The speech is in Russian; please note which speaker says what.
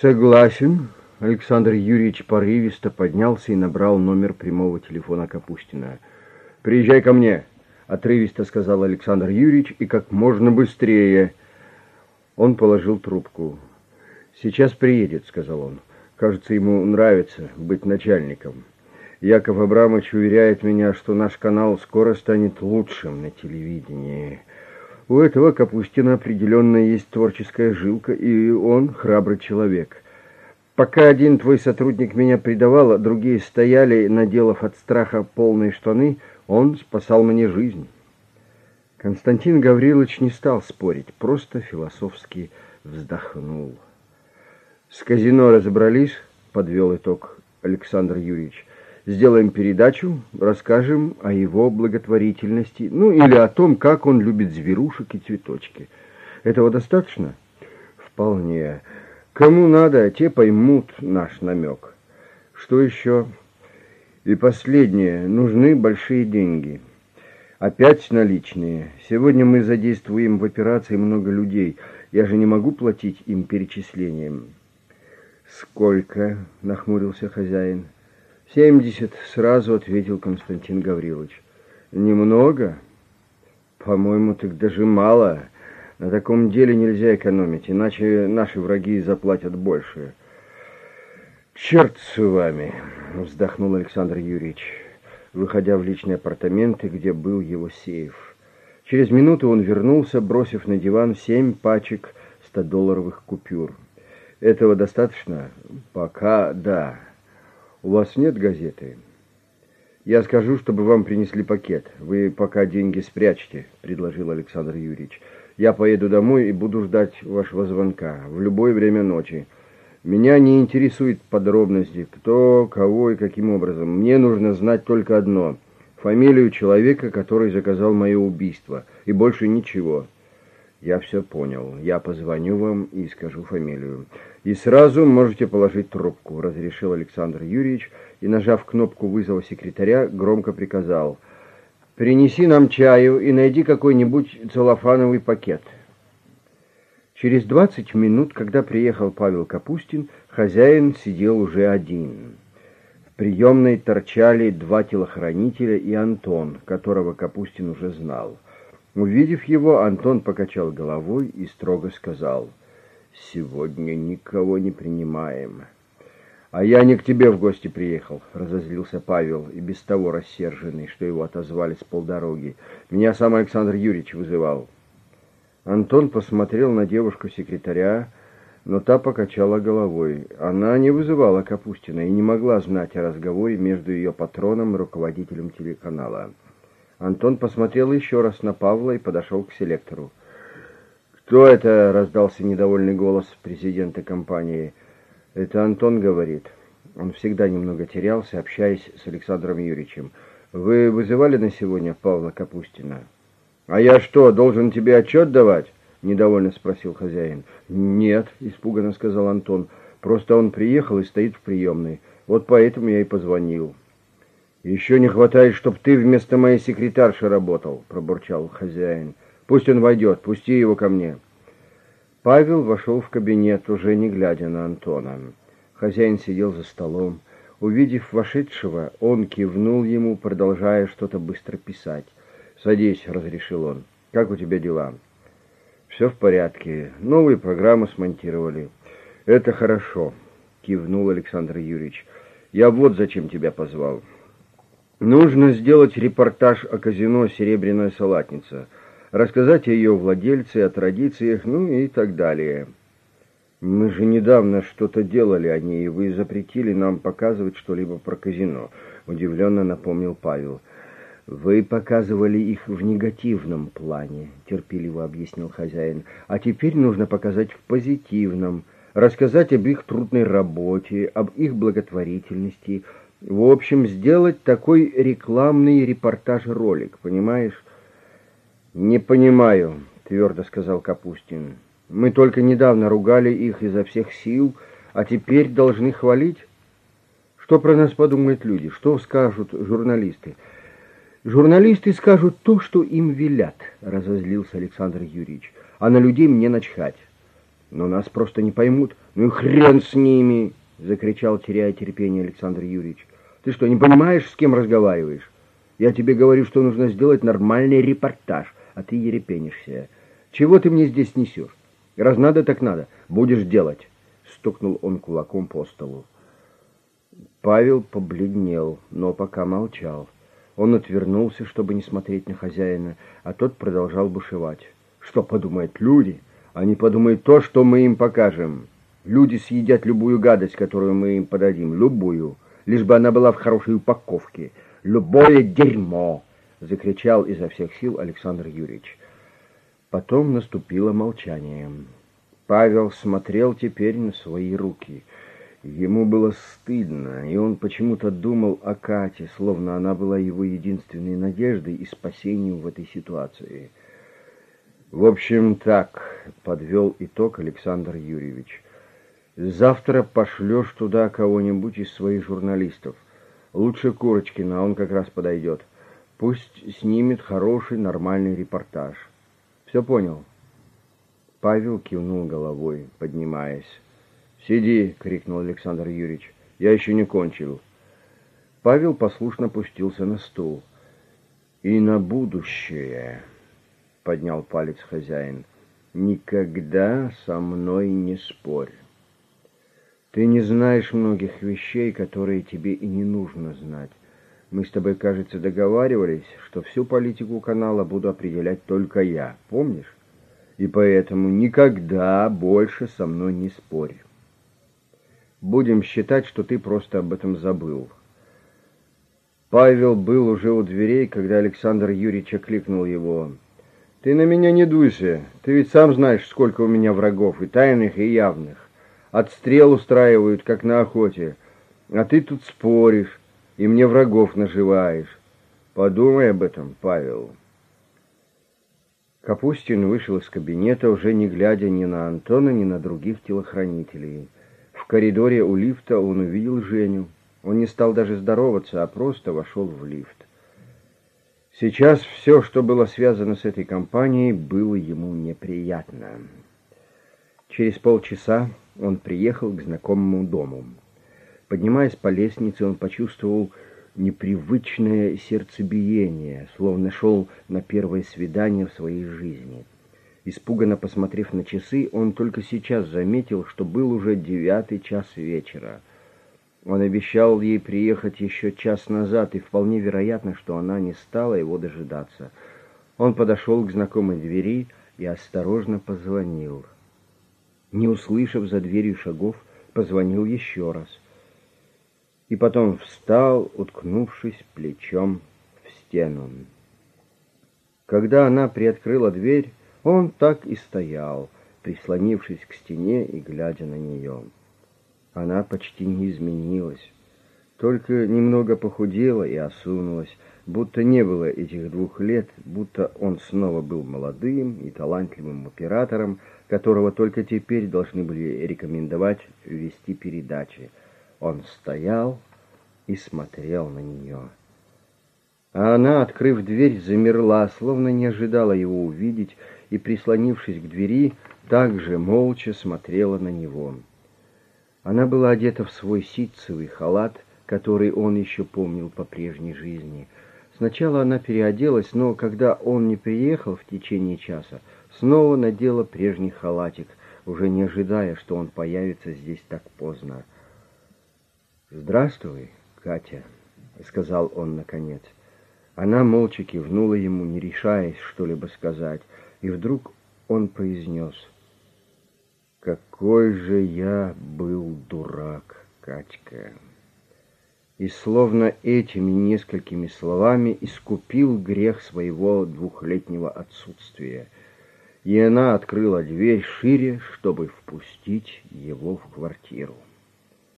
Speaker 1: Согласен. Александр Юрьевич порывисто поднялся и набрал номер прямого телефона Капустина. «Приезжай ко мне», — отрывисто сказал Александр Юрьевич, и как можно быстрее. Он положил трубку. «Сейчас приедет», — сказал он. «Кажется, ему нравится быть начальником». Яков Абрамович уверяет меня, что наш канал скоро станет лучшим на телевидении. У этого Капустина определенно есть творческая жилка, и он храбрый человек. Пока один твой сотрудник меня предавал, а другие стояли, наделав от страха полные штаны, он спасал мне жизнь. Константин Гаврилович не стал спорить, просто философски вздохнул. «С казино разобрались?» — подвел итог Александр Юрьевич. «Сделаем передачу, расскажем о его благотворительности, ну или о том, как он любит зверушек и цветочки. Этого достаточно?» «Вполне. Кому надо, те поймут наш намек. Что еще?» И последнее. Нужны большие деньги». Опять наличные. Сегодня мы задействуем в операции много людей. Я же не могу платить им перечислением. Сколько? Нахмурился хозяин. Семьдесят, сразу ответил Константин Гаврилович. Немного? По-моему, так даже мало. На таком деле нельзя экономить, иначе наши враги заплатят больше. Черт с вами, вздохнул Александр Юрьевич выходя в личные апартаменты, где был его сейф. Через минуту он вернулся, бросив на диван семь пачек 100-долларовых купюр. «Этого достаточно?» «Пока да. У вас нет газеты?» «Я скажу, чтобы вам принесли пакет. Вы пока деньги спрячьте», — предложил Александр Юрьевич. «Я поеду домой и буду ждать вашего звонка в любое время ночи. Меня не интересуют подробности, кто, кого и каким образом. Мне нужно знать только одно — фамилию человека, который заказал мое убийство, и больше ничего. Я все понял. Я позвоню вам и скажу фамилию. И сразу можете положить трубку, разрешил Александр Юрьевич, и, нажав кнопку вызова секретаря, громко приказал. «Принеси нам чаю и найди какой-нибудь целлофановый пакет». Через двадцать минут, когда приехал Павел Капустин, хозяин сидел уже один. В приемной торчали два телохранителя и Антон, которого Капустин уже знал. Увидев его, Антон покачал головой и строго сказал, «Сегодня никого не принимаем». «А я не к тебе в гости приехал», — разозлился Павел, и без того рассерженный, что его отозвали с полдороги. «Меня сам Александр Юрьевич вызывал». Антон посмотрел на девушку-секретаря, но та покачала головой. Она не вызывала Капустина и не могла знать о разговоре между ее патроном и руководителем телеканала. Антон посмотрел еще раз на Павла и подошел к селектору. «Кто это?» — раздался недовольный голос президента компании. «Это Антон говорит». Он всегда немного терялся, общаясь с Александром Юрьевичем. «Вы вызывали на сегодня Павла Капустина?» «А я что, должен тебе отчет давать?» — недовольно спросил хозяин. «Нет», — испуганно сказал Антон. «Просто он приехал и стоит в приемной. Вот поэтому я и позвонил». «Еще не хватает, чтоб ты вместо моей секретарши работал», — пробурчал хозяин. «Пусть он войдет, пусти его ко мне». Павел вошел в кабинет, уже не глядя на Антона. Хозяин сидел за столом. Увидев вошедшего, он кивнул ему, продолжая что-то быстро писать. «Садись», — разрешил он. «Как у тебя дела?» «Все в порядке. Новые программы смонтировали». «Это хорошо», — кивнул Александр Юрьевич. «Я вот зачем тебя позвал. Нужно сделать репортаж о казино «Серебряная салатница», рассказать о ее владельце, о традициях, ну и так далее». «Мы же недавно что-то делали о ней, и вы запретили нам показывать что-либо про казино», — удивленно напомнил Павел. «Вы показывали их в негативном плане», — терпеливо объяснил хозяин. «А теперь нужно показать в позитивном, рассказать об их трудной работе, об их благотворительности. В общем, сделать такой рекламный репортаж-ролик, понимаешь?» «Не понимаю», — твердо сказал Капустин. «Мы только недавно ругали их изо всех сил, а теперь должны хвалить? Что про нас подумают люди? Что скажут журналисты?» Журналисты скажут то, что им велят, разозлился Александр Юрьевич. А на людей мне начхать. Но нас просто не поймут. Ну и хрен с ними!» — закричал, теряя терпение Александр Юрьевич. «Ты что, не понимаешь, с кем разговариваешь? Я тебе говорю, что нужно сделать нормальный репортаж, а ты ерепенишься. Чего ты мне здесь несешь? Раз надо, так надо. Будешь делать!» Стукнул он кулаком по столу. Павел побледнел, но пока молчал. Он отвернулся, чтобы не смотреть на хозяина, а тот продолжал бушевать. «Что подумают люди?» Они подумают то, что мы им покажем. Люди съедят любую гадость, которую мы им подадим, любую, лишь бы она была в хорошей упаковке. Любое дерьмо!» — закричал изо всех сил Александр Юрьевич. Потом наступило молчание. Павел смотрел теперь на свои руки. Ему было стыдно, и он почему-то думал о Кате, словно она была его единственной надеждой и спасением в этой ситуации. В общем, так, подвел итог Александр Юрьевич. Завтра пошлешь туда кого-нибудь из своих журналистов. Лучше Курочкина, он как раз подойдет. Пусть снимет хороший, нормальный репортаж. Все понял? Павел кивнул головой, поднимаясь. «Сиди!» — крикнул Александр Юрьевич. «Я еще не кончил». Павел послушно пустился на стул. «И на будущее...» — поднял палец хозяин. «Никогда со мной не спорь. Ты не знаешь многих вещей, которые тебе и не нужно знать. Мы с тобой, кажется, договаривались, что всю политику канала буду определять только я, помнишь? И поэтому никогда больше со мной не спорь. Будем считать, что ты просто об этом забыл». Павел был уже у дверей, когда Александр Юрьевич окликнул его. Ты на меня не дуйся. Ты ведь сам знаешь, сколько у меня врагов, и тайных, и явных. Отстрел устраивают, как на охоте. А ты тут споришь, и мне врагов наживаешь. Подумай об этом, Павел. Капустин вышел из кабинета, уже не глядя ни на Антона, ни на других телохранителей. В коридоре у лифта он увидел Женю. Он не стал даже здороваться, а просто вошел в лифт. Сейчас все, что было связано с этой компанией, было ему неприятно. Через полчаса он приехал к знакомому дому. Поднимаясь по лестнице, он почувствовал непривычное сердцебиение, словно шел на первое свидание в своей жизни. Испуганно посмотрев на часы, он только сейчас заметил, что был уже девятый час вечера — он обещал ей приехать еще час назад, и вполне вероятно, что она не стала его дожидаться. Он подошел к знакомой двери и осторожно позвонил. Не услышав за дверью шагов, позвонил еще раз. И потом встал, уткнувшись плечом в стену. Когда она приоткрыла дверь, он так и стоял, прислонившись к стене и глядя на нее. Она почти не изменилась, только немного похудела и осунулась, будто не было этих двух лет, будто он снова был молодым и талантливым оператором, которого только теперь должны были рекомендовать вести передачи. Он стоял и смотрел на нее. А она, открыв дверь, замерла, словно не ожидала его увидеть, и, прислонившись к двери, также молча смотрела на него. Она была одета в свой ситцевый халат, который он еще помнил по прежней жизни. Сначала она переоделась, но когда он не приехал в течение часа, снова надела прежний халатик, уже не ожидая, что он появится здесь так поздно. «Здравствуй, Катя», — сказал он наконец. Она молча кивнула ему, не решаясь что-либо сказать, и вдруг он произнес — какой же я был дурак, Катька! И словно этими несколькими словами искупил грех своего двухлетнего отсутствия. И она открыла дверь шире, чтобы впустить его в квартиру.